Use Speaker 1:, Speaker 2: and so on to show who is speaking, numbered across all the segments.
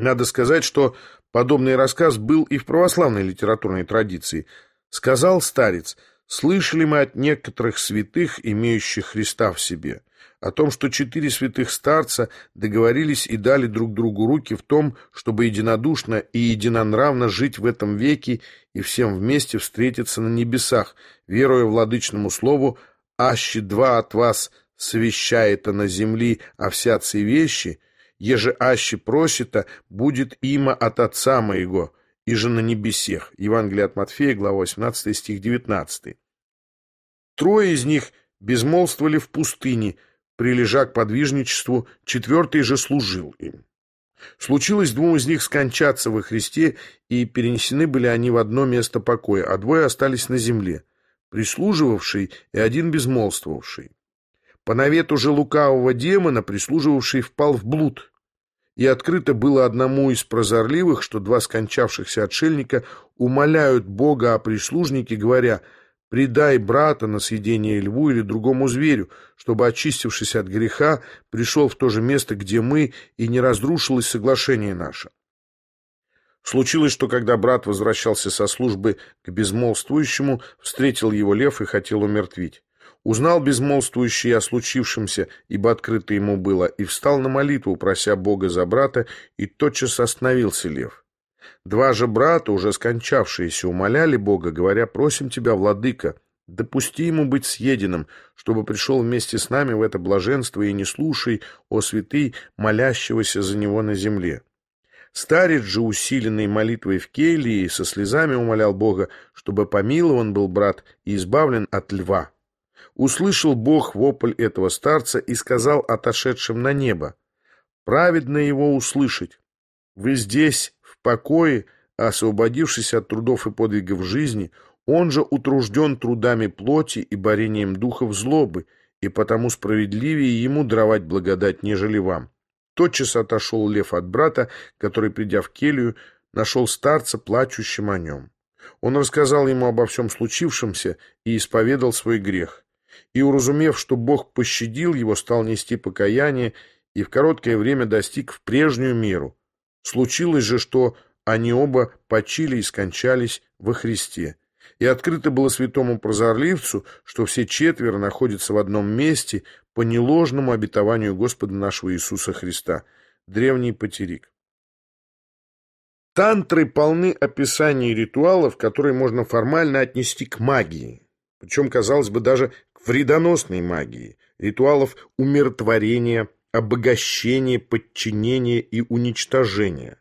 Speaker 1: Надо сказать, что подобный рассказ был и в православной литературной традиции. Сказал старец, слышали мы от некоторых святых, имеющих Христа в себе, о том, что четыре святых старца договорились и дали друг другу руки в том, чтобы единодушно и единонравно жить в этом веке и всем вместе встретиться на небесах, веруя владычному слову «Аще два от вас совещает на земли о всяцы вещи», еже аще просита, будет има от Отца моего, и же на небесех. Евангелие от Матфея, глава 18, стих 19. Трое из них безмолвствовали в пустыне, прилежа к подвижничеству, четвертый же служил им. Случилось двум из них скончаться во Христе, и перенесены были они в одно место покоя, а двое остались на земле, прислуживавший и один безмолвствовавший. По навету же лукавого демона прислуживавший впал в блуд, и открыто было одному из прозорливых, что два скончавшихся отшельника умоляют Бога о прислужнике, говоря «Предай брата на съедение льву или другому зверю, чтобы, очистившись от греха, пришел в то же место, где мы, и не разрушилось соглашение наше». Случилось, что когда брат возвращался со службы к безмолвствующему, встретил его лев и хотел умертвить. Узнал безмолвствующий о случившемся, ибо открыто ему было, и встал на молитву, прося Бога за брата, и тотчас остановился лев. Два же брата, уже скончавшиеся, умоляли Бога, говоря, «Просим тебя, владыка, допусти ему быть съеденным, чтобы пришел вместе с нами в это блаженство и не слушай, о святый, молящегося за него на земле». Старец же, усиленный молитвой в Кейлии, со слезами умолял Бога, чтобы помилован был брат и избавлен от льва. Услышал Бог вопль этого старца и сказал отошедшим на небо, «Праведно его услышать. Вы здесь, в покое, освободившись от трудов и подвигов жизни, он же утружден трудами плоти и борением духов злобы, и потому справедливее ему даровать благодать, нежели вам». Тотчас отошел лев от брата, который, придя в келью, нашел старца, плачущим о нем. Он рассказал ему обо всем случившемся и исповедал свой грех и, уразумев, что Бог пощадил его, стал нести покаяние и в короткое время достиг в прежнюю меру. Случилось же, что они оба почили и скончались во Христе. И открыто было святому прозорливцу, что все четверо находятся в одном месте по неложному обетованию Господа нашего Иисуса Христа. Древний потерик. Тантры полны описаний ритуалов, которые можно формально отнести к магии. Причем, казалось бы, даже вредоносной магии, ритуалов умиротворения, обогащения, подчинения и уничтожения.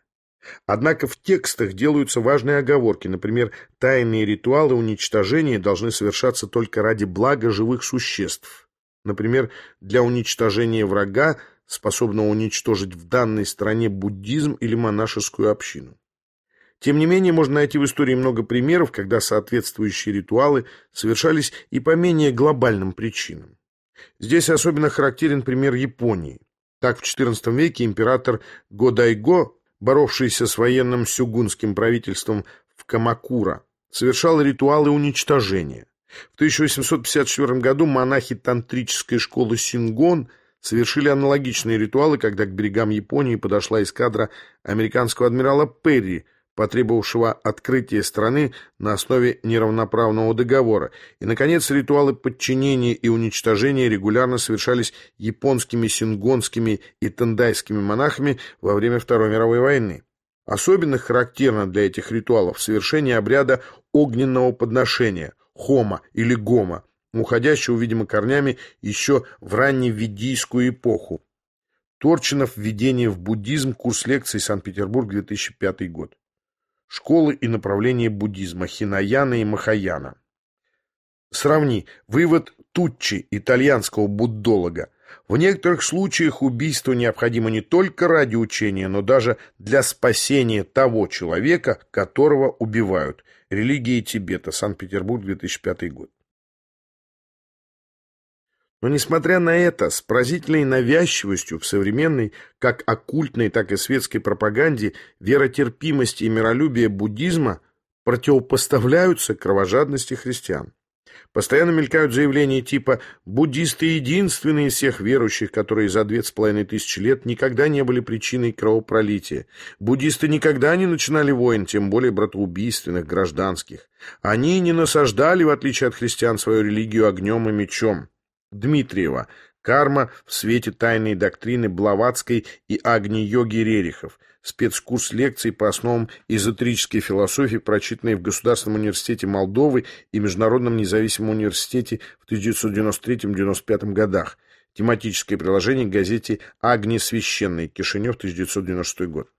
Speaker 1: Однако в текстах делаются важные оговорки. Например, тайные ритуалы уничтожения должны совершаться только ради блага живых существ. Например, для уничтожения врага, способного уничтожить в данной стране буддизм или монашескую общину. Тем не менее, можно найти в истории много примеров, когда соответствующие ритуалы совершались и по менее глобальным причинам. Здесь особенно характерен пример Японии. Так, в XIV веке император Годайго, боровшийся с военным сюгунским правительством в Камакура, совершал ритуалы уничтожения. В 1854 году монахи тантрической школы Сингон совершили аналогичные ритуалы, когда к берегам Японии подошла эскадра американского адмирала Перри – потребовавшего открытия страны на основе неравноправного договора. И, наконец, ритуалы подчинения и уничтожения регулярно совершались японскими сингонскими и тендайскими монахами во время Второй мировой войны. Особенно характерно для этих ритуалов совершение обряда огненного подношения – хома или гома, уходящего, видимо, корнями еще в ранневедийскую эпоху. Торчинов «Введение в буддизм. Курс лекций. Санкт-Петербург. 2005 год» школы и направления буддизма Хинаяна и Махаяна. Сравни вывод Туччи, итальянского буддолога. В некоторых случаях убийство необходимо не только ради учения, но даже для спасения того человека, которого убивают. Религия Тибета. Санкт-Петербург, 2005 год. Но, несмотря на это, с поразительной навязчивостью в современной, как оккультной, так и светской пропаганде, веротерпимости и миролюбие буддизма противопоставляются кровожадности христиан. Постоянно мелькают заявления типа «буддисты единственные из всех верующих, которые за две с половиной тысячи лет никогда не были причиной кровопролития. Буддисты никогда не начинали войн, тем более братоубийственных, гражданских. Они не насаждали, в отличие от христиан, свою религию огнем и мечом». Дмитриева. Карма в свете тайной доктрины Блаватской и Агни-йоги Рерихов. Спецкурс лекций по основам эзотерической философии, прочитанный в Государственном университете Молдовы и Международном независимом университете в 1993-1995 годах. Тематическое приложение к газете «Агни священной», Кишинев, 1996 год.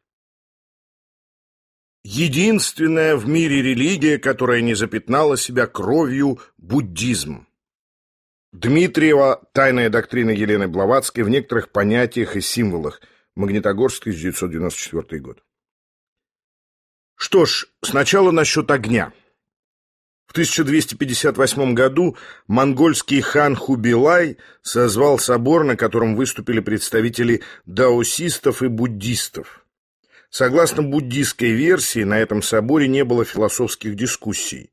Speaker 2: Единственная в мире религия, которая не запятнала себя кровью – буддизм. Дмитриева «Тайная доктрина Елены Блаватской в некоторых понятиях и символах. Магнитогорск, 1994 год». Что ж, сначала насчет огня. В 1258 году монгольский хан Хубилай созвал собор, на котором выступили представители даосистов и буддистов. Согласно буддистской версии, на этом соборе не было философских дискуссий.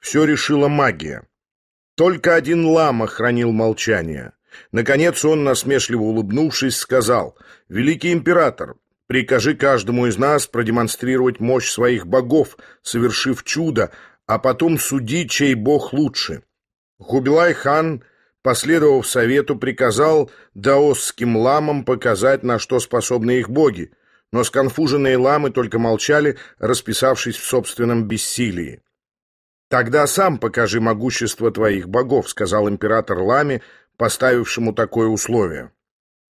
Speaker 2: Все решила магия. Только один лама хранил молчание. Наконец он, насмешливо улыбнувшись, сказал, «Великий император, прикажи каждому из нас продемонстрировать мощь своих богов, совершив чудо, а потом суди, чей бог лучше». Хубилай-хан, последовав совету, приказал даосским ламам показать, на что способны их боги, но сконфуженные ламы только молчали, расписавшись в собственном бессилии. «Тогда сам покажи могущество твоих богов», — сказал император Ламе, поставившему такое условие.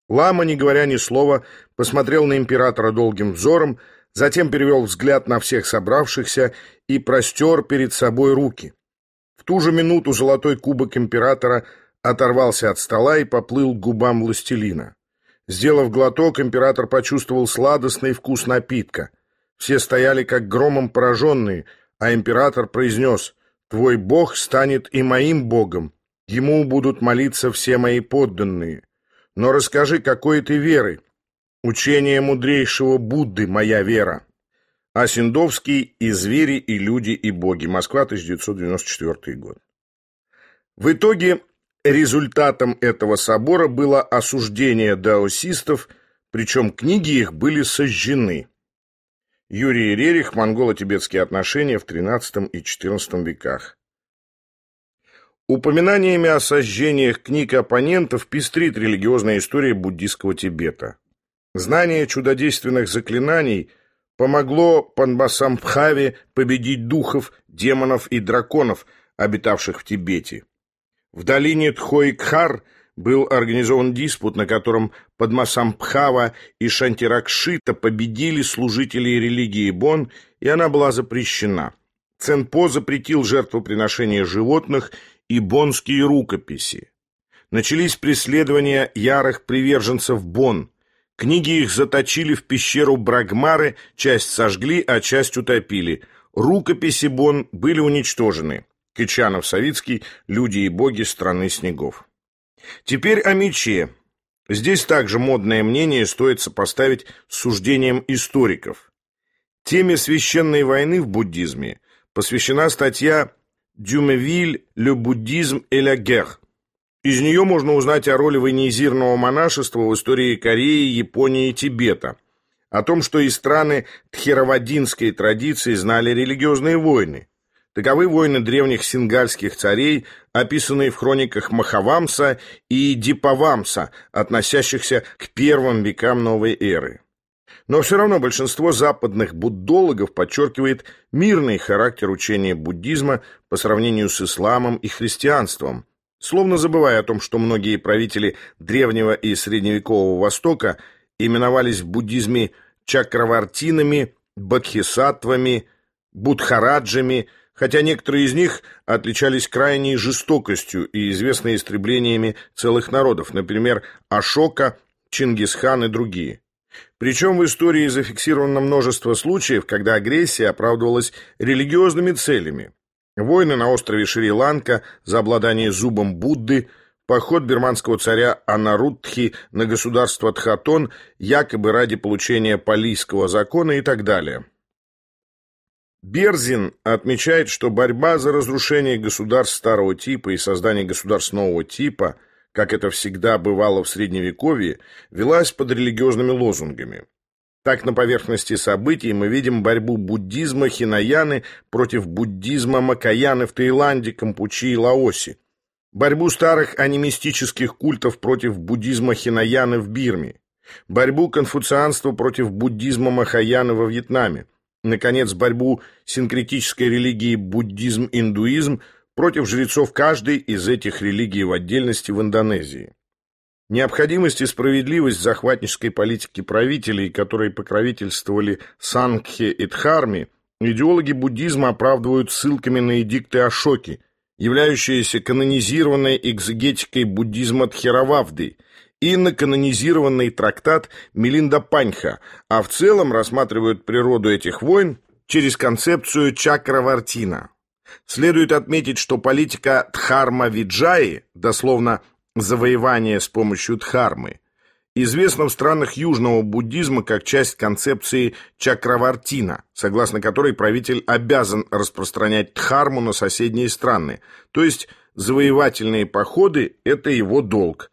Speaker 2: Лама, не говоря ни слова, посмотрел на императора долгим взором, затем перевел взгляд на всех собравшихся и простер перед собой руки. В ту же минуту золотой кубок императора оторвался от стола и поплыл к губам властелина. Сделав глоток, император почувствовал сладостный вкус напитка. Все стояли как громом пораженные — а император произнес «Твой бог станет и моим богом, ему будут молиться все мои подданные. Но расскажи, какой ты веры? Учение мудрейшего Будды — моя вера». Асиндовский «И звери, и люди, и боги». Москва, 1994 год. В итоге результатом этого собора было осуждение даосистов, причем книги их были сожжены. Юрий Рерих «Монголо-тибетские отношения в XIII и XIV веках». Упоминаниями о сожжениях книг оппонентов пестрит религиозная история буддийского Тибета. Знание чудодейственных заклинаний помогло Панбасамбхаве победить духов, демонов и драконов, обитавших в Тибете. В долине Тхойкхар – был организован диспут, на котором Падмасамбхава и Шантиракшита победили служителей религии Бон, и она была запрещена. Ценпо запретил жертвоприношение животных и бонские рукописи. Начались преследования ярых приверженцев Бон. Книги их заточили в пещеру Брагмары, часть сожгли, а часть утопили. Рукописи Бон были уничтожены. Кичанов-Савицкий «Люди и боги страны снегов». Теперь о мече. Здесь также модное мнение стоит сопоставить с суждением историков. Теме священной войны в буддизме посвящена статья «Дюмевиль, le bouddhisme et la guerre». Из нее можно узнать о роли военизированного монашества в истории Кореи, Японии и Тибета, о том, что и страны тхеравадинской традиции знали религиозные войны, Таковы войны древних сингальских царей, описанные в хрониках Махавамса и Дипавамса, относящихся к первым векам новой эры. Но все равно большинство западных буддологов подчеркивает мирный характер учения буддизма по сравнению с исламом и христианством, словно забывая о том, что многие правители древнего и средневекового Востока именовались в буддизме чакравартинами, бодхисаттвами, будхараджами – хотя некоторые из них отличались крайней жестокостью и известны истреблениями целых народов, например, Ашока, Чингисхан и другие. Причем в истории зафиксировано множество случаев, когда агрессия оправдывалась религиозными целями. Войны на острове Шри-Ланка за обладание зубом Будды, поход бирманского царя Анарудхи на государство Тхатон якобы ради получения палийского закона и так далее. Берзин отмечает, что борьба за разрушение государств старого типа и создание государств нового типа, как это всегда бывало в Средневековье, велась под религиозными лозунгами. Так, на поверхности событий мы видим борьбу буддизма Хинаяны против буддизма Макаяны в Таиланде, Кампучи и Лаосе, борьбу старых анимистических культов против буддизма Хинаяны в Бирме, борьбу конфуцианства против буддизма Махаяны во Вьетнаме, наконец, борьбу синкретической религии буддизм-индуизм против жрецов каждой из этих религий в отдельности в Индонезии. Необходимость и справедливость захватнической политики правителей, которые покровительствовали Сангхе и Дхарме, идеологи буддизма оправдывают ссылками на эдикты Ашоки, являющиеся канонизированной экзегетикой буддизма Тхерававды, и на канонизированный трактат Мелинда Паньха, а в целом рассматривают природу этих войн через концепцию Чакравартина. Следует отметить, что политика Дхарма-Виджаи, дословно завоевание с помощью дхармы, известно в странах южного буддизма как часть концепции чакравартина, согласно которой правитель обязан распространять дхарму на соседние страны, то есть завоевательные походы – это его долг.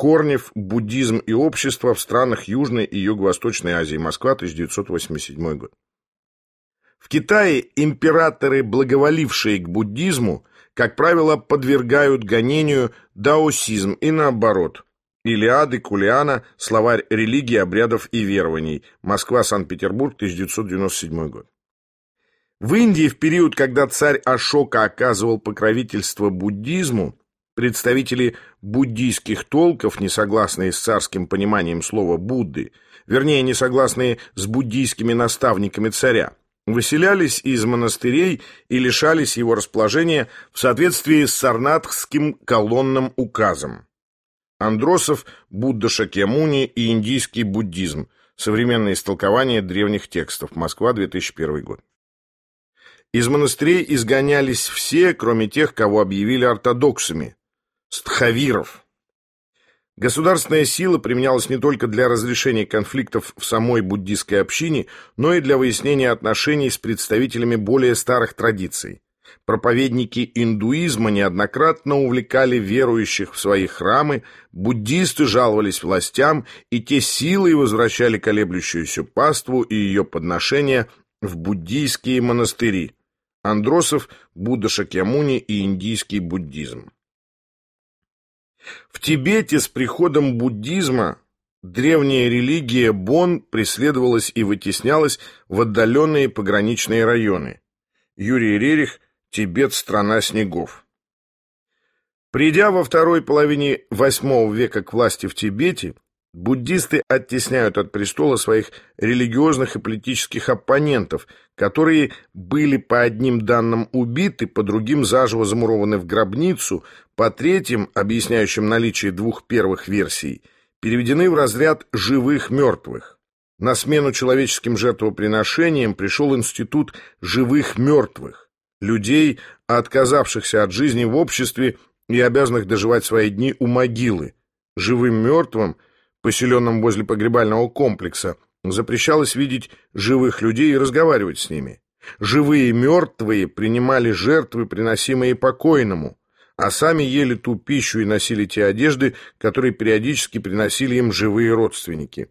Speaker 2: Корнев, буддизм и общество в странах Южной и Юго-Восточной Азии. Москва, 1987 год. В Китае императоры, благоволившие к буддизму, как правило, подвергают гонению даосизм и наоборот. Илиады Кулиана, словарь религии, обрядов и верований. Москва, Санкт-Петербург, 1997 год. В Индии в период, когда царь Ашока оказывал покровительство буддизму, представители буддийских толков, не согласные с царским пониманием слова «Будды», вернее, не согласные с буддийскими наставниками царя, выселялись из монастырей и лишались его расположения в соответствии с Сарнатхским колонным указом. Андросов, Будда Шакьямуни и индийский буддизм. Современное истолкование древних текстов. Москва, 2001 год. Из монастырей изгонялись все, кроме тех, кого объявили ортодоксами – стхавиров. Государственная сила применялась не только для разрешения конфликтов в самой буддийской общине, но и для выяснения отношений с представителями более старых традиций. Проповедники индуизма неоднократно увлекали верующих в свои храмы, буддисты жаловались властям, и те силой возвращали колеблющуюся паству и ее подношения в буддийские монастыри. Андросов, Будда Шакьямуни и индийский буддизм. В Тибете с приходом буддизма древняя религия Бон преследовалась и вытеснялась в отдаленные пограничные районы. Юрий Рерих «Тибет – страна снегов». Придя во второй половине VIII века к власти в Тибете, Буддисты оттесняют от престола своих религиозных и политических оппонентов, которые были по одним данным убиты, по другим заживо замурованы в гробницу, по третьим, объясняющим наличие двух первых версий, переведены в разряд живых мертвых. На смену человеческим жертвоприношениям пришел институт живых мертвых, людей, отказавшихся от жизни в обществе и обязанных доживать свои дни у могилы. Живым мертвым – поселенном возле погребального комплекса, запрещалось видеть живых людей и разговаривать с ними. Живые и мертвые принимали жертвы, приносимые покойному, а сами ели ту пищу и носили те одежды, которые периодически приносили им живые родственники.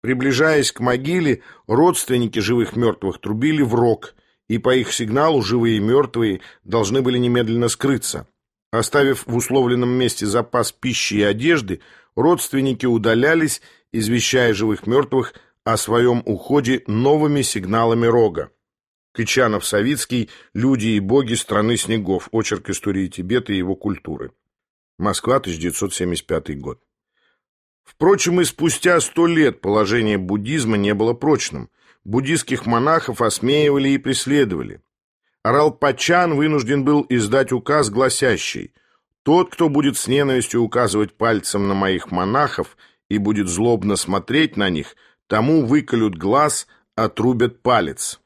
Speaker 2: Приближаясь к могиле, родственники живых мертвых трубили в рог, и по их сигналу живые и мертвые должны были немедленно скрыться. Оставив в условленном месте запас пищи и одежды, родственники удалялись, извещая живых мертвых о своем уходе новыми сигналами рога. Кычанов-Савицкий «Люди и боги страны снегов. Очерк истории Тибета и его культуры». Москва, 1975 год. Впрочем, и спустя сто лет положение буддизма не было прочным. Буддистских монахов осмеивали и преследовали. Ралпачан вынужден был издать указ, гласящий «Тот, кто будет с ненавистью указывать пальцем на моих монахов и будет злобно смотреть на них, тому выколют глаз, отрубят палец».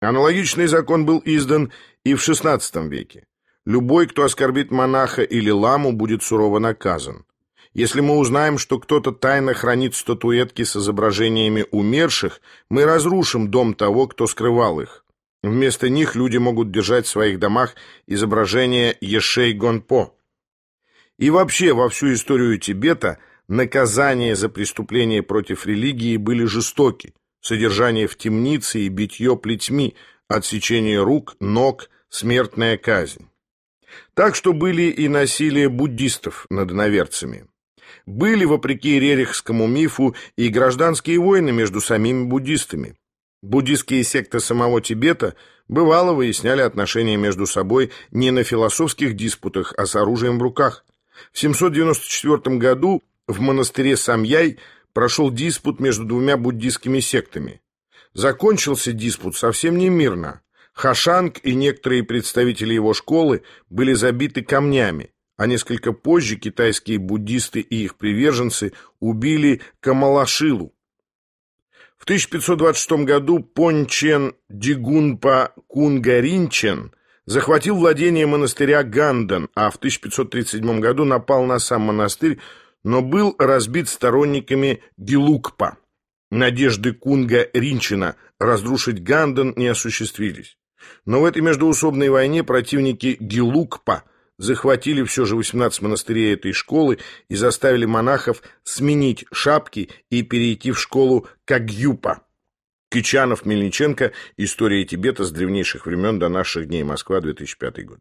Speaker 2: Аналогичный закон был издан и в XVI веке. Любой, кто оскорбит монаха или ламу, будет сурово наказан. Если мы узнаем, что кто-то тайно хранит статуэтки с изображениями умерших, мы разрушим дом того, кто скрывал их. Вместо них люди могут держать в своих домах изображение Ешей Гонпо. И вообще во всю историю Тибета наказания за преступления против религии были жестоки. Содержание в темнице и битье плетьми, отсечение рук, ног, смертная казнь. Так что были и насилие буддистов над иноверцами. Были, вопреки рерихскому мифу, и гражданские войны между самими буддистами. Буддистские секты самого Тибета бывало выясняли отношения между собой не на философских диспутах, а с оружием в руках. В 794 году в монастыре Самьяй прошел диспут между двумя буддистскими сектами. Закончился диспут совсем не мирно. Хашанг и некоторые представители его школы были забиты камнями, а несколько позже китайские буддисты и их приверженцы убили Камалашилу, в 1526 году Пончен Дигунпа Кунгаринчен захватил владение монастыря Ганден, а в 1537 году напал на сам монастырь, но был разбит сторонниками Гилукпа. Надежды Кунга Ринчина разрушить Ганден не осуществились. Но в этой междуусобной войне противники Гилукпа – захватили все же 18 монастырей этой школы и заставили монахов сменить шапки и перейти в школу Кагюпа. Кичанов, Мельниченко. История Тибета с древнейших времен до наших дней. Москва, 2005 год.